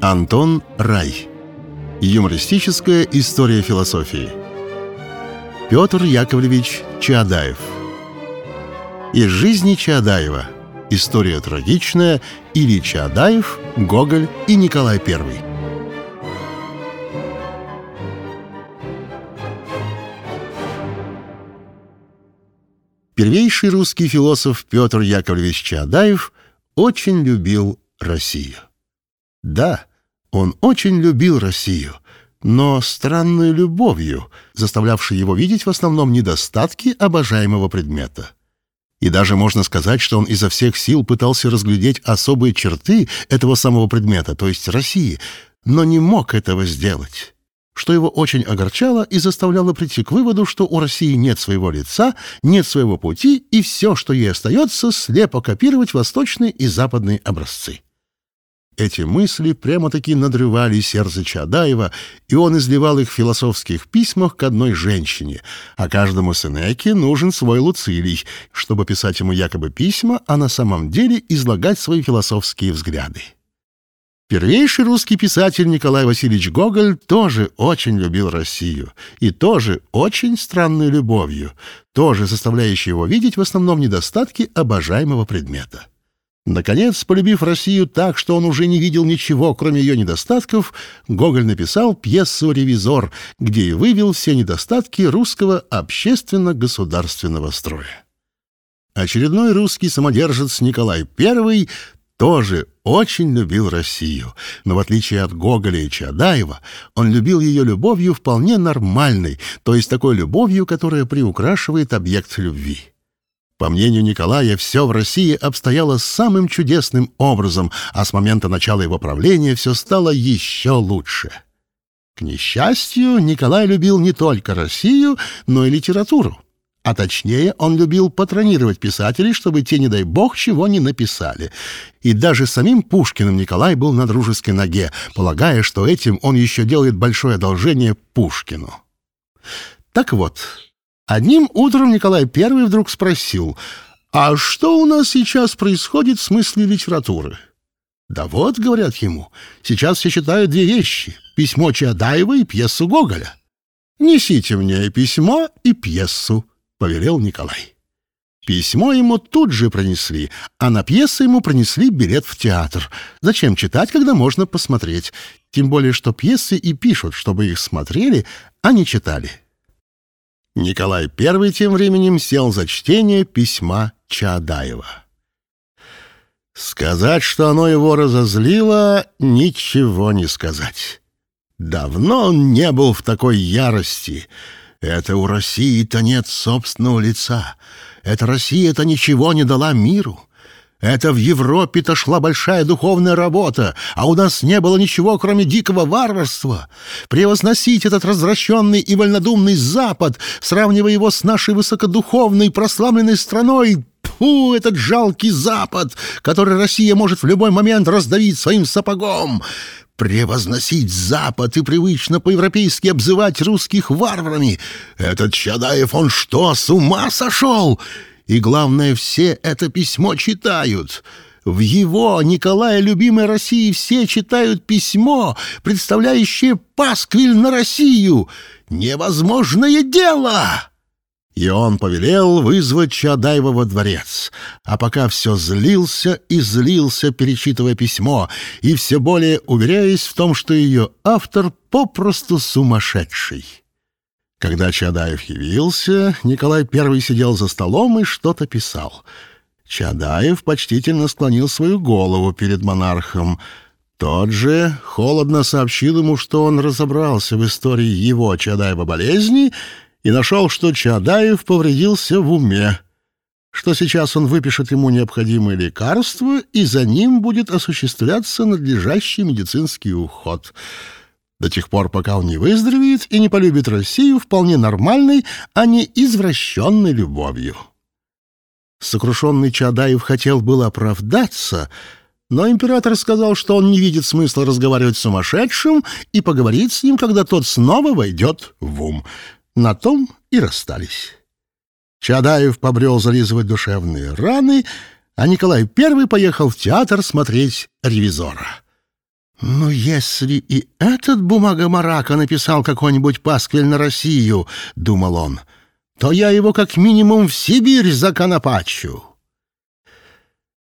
Антон Рай. Юмористическая история философии. Петр Яковлевич Чаадаев. Из жизни Чаадаева. История трагичная или Чаадаев, Гоголь и Николай I. Первейший русский философ Петр Яковлевич Чаадаев очень любил Россию. Да, он очень любил Россию, но странной любовью, заставлявшей его видеть в основном недостатки обожаемого предмета. И даже можно сказать, что он изо всех сил пытался разглядеть особые черты этого самого предмета, то есть России, но не мог этого сделать что его очень огорчало и заставляло прийти к выводу, что у России нет своего лица, нет своего пути, и все, что ей остается, слепо копировать восточные и западные образцы. Эти мысли прямо-таки надрывали сердце Чадаева, и он изливал их в философских письмах к одной женщине. А каждому Сенеке нужен свой Луцилий, чтобы писать ему якобы письма, а на самом деле излагать свои философские взгляды. Первейший русский писатель Николай Васильевич Гоголь тоже очень любил Россию и тоже очень странной любовью, тоже составляющей его видеть в основном недостатки обожаемого предмета. Наконец, полюбив Россию так, что он уже не видел ничего, кроме ее недостатков, Гоголь написал пьесу «Ревизор», где и вывел все недостатки русского общественно-государственного строя. Очередной русский самодержец Николай I тоже очень любил Россию, но в отличие от Гоголя и Чадаева, он любил ее любовью вполне нормальной, то есть такой любовью, которая приукрашивает объект любви. По мнению Николая, все в России обстояло самым чудесным образом, а с момента начала его правления все стало еще лучше. К несчастью, Николай любил не только Россию, но и литературу. А точнее, он любил патронировать писателей, чтобы те, не дай бог, чего не написали. И даже самим Пушкиным Николай был на дружеской ноге, полагая, что этим он еще делает большое одолжение Пушкину. Так вот, Одним утром Николай I вдруг спросил, «А что у нас сейчас происходит в смысле литературы?» «Да вот», — говорят ему, — «сейчас все читают две вещи — письмо Чадаева и пьесу Гоголя». «Несите мне письмо и пьесу», — повелел Николай. Письмо ему тут же пронесли, а на пьесу ему пронесли билет в театр. Зачем читать, когда можно посмотреть? Тем более, что пьесы и пишут, чтобы их смотрели, а не читали. Николай I тем временем сел за чтение письма Чадаева. Сказать, что оно его разозлило, ничего не сказать. Давно он не был в такой ярости. Это у России-то нет собственного лица. Это Россия-то ничего не дала миру. Это в Европе-то шла большая духовная работа, а у нас не было ничего, кроме дикого варварства. Превозносить этот развращенный и вольнодумный Запад, сравнивая его с нашей высокодуховной прославленной страной, Фу, этот жалкий Запад, который Россия может в любой момент раздавить своим сапогом! Превозносить Запад и привычно по-европейски обзывать русских варварами! Этот Чадаев, он что, с ума сошел?» И главное, все это письмо читают. В его, Николая любимой России, все читают письмо, представляющее пасквиль на Россию. Невозможное дело!» И он повелел вызвать Чадаева во дворец. А пока все злился и злился, перечитывая письмо, и все более уверяясь в том, что ее автор попросту сумасшедший. Когда Чадаев явился, Николай I сидел за столом и что-то писал. Чадаев почтительно склонил свою голову перед монархом. Тот же холодно сообщил ему, что он разобрался в истории его Чадаева болезни и нашел, что Чадаев повредился в уме, что сейчас он выпишет ему необходимые лекарства и за ним будет осуществляться надлежащий медицинский уход — до тех пор, пока он не выздоровеет и не полюбит Россию вполне нормальной, а не извращенной любовью. Сокрушенный Чадаев хотел было оправдаться, но император сказал, что он не видит смысла разговаривать с сумасшедшим и поговорить с ним, когда тот снова войдет в ум. На том и расстались. Чадаев побрел зализывать душевные раны, а Николай I поехал в театр смотреть «Ревизора». Но если и этот бумага Марака написал какой-нибудь пасквиль на Россию, — думал он, — то я его как минимум в Сибирь законопачу.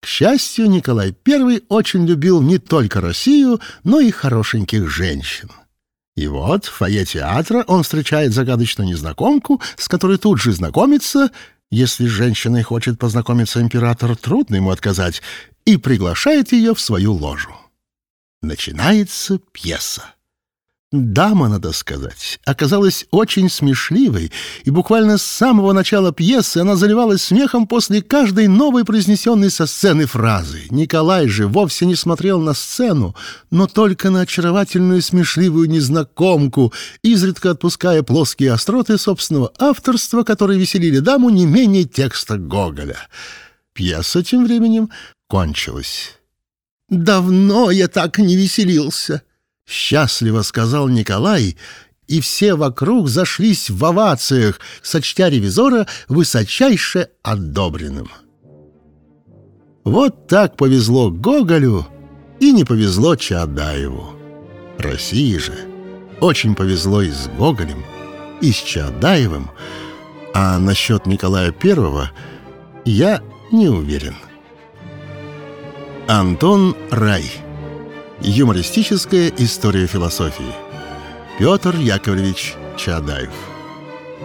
К счастью, Николай I очень любил не только Россию, но и хорошеньких женщин. И вот в фойе театра он встречает загадочную незнакомку, с которой тут же знакомится, если с женщиной хочет познакомиться император, трудно ему отказать, и приглашает ее в свою ложу начинается пьеса. Дама, надо сказать, оказалась очень смешливой, и буквально с самого начала пьесы она заливалась смехом после каждой новой произнесенной со сцены фразы. Николай же вовсе не смотрел на сцену, но только на очаровательную смешливую незнакомку, изредка отпуская плоские остроты собственного авторства, которые веселили даму не менее текста Гоголя. Пьеса тем временем кончилась. Давно я так не веселился!» Счастливо сказал Николай, и все вокруг зашлись в овациях, сочтя ревизора высочайше одобренным. Вот так повезло Гоголю и не повезло Чадаеву. России же очень повезло и с Гоголем, и с Чадаевым, а насчет Николая Первого я не уверен. — Антон Рай. Юмористическая история философии. Петр Яковлевич Чадаев.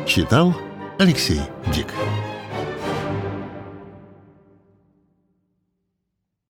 Читал Алексей Дик.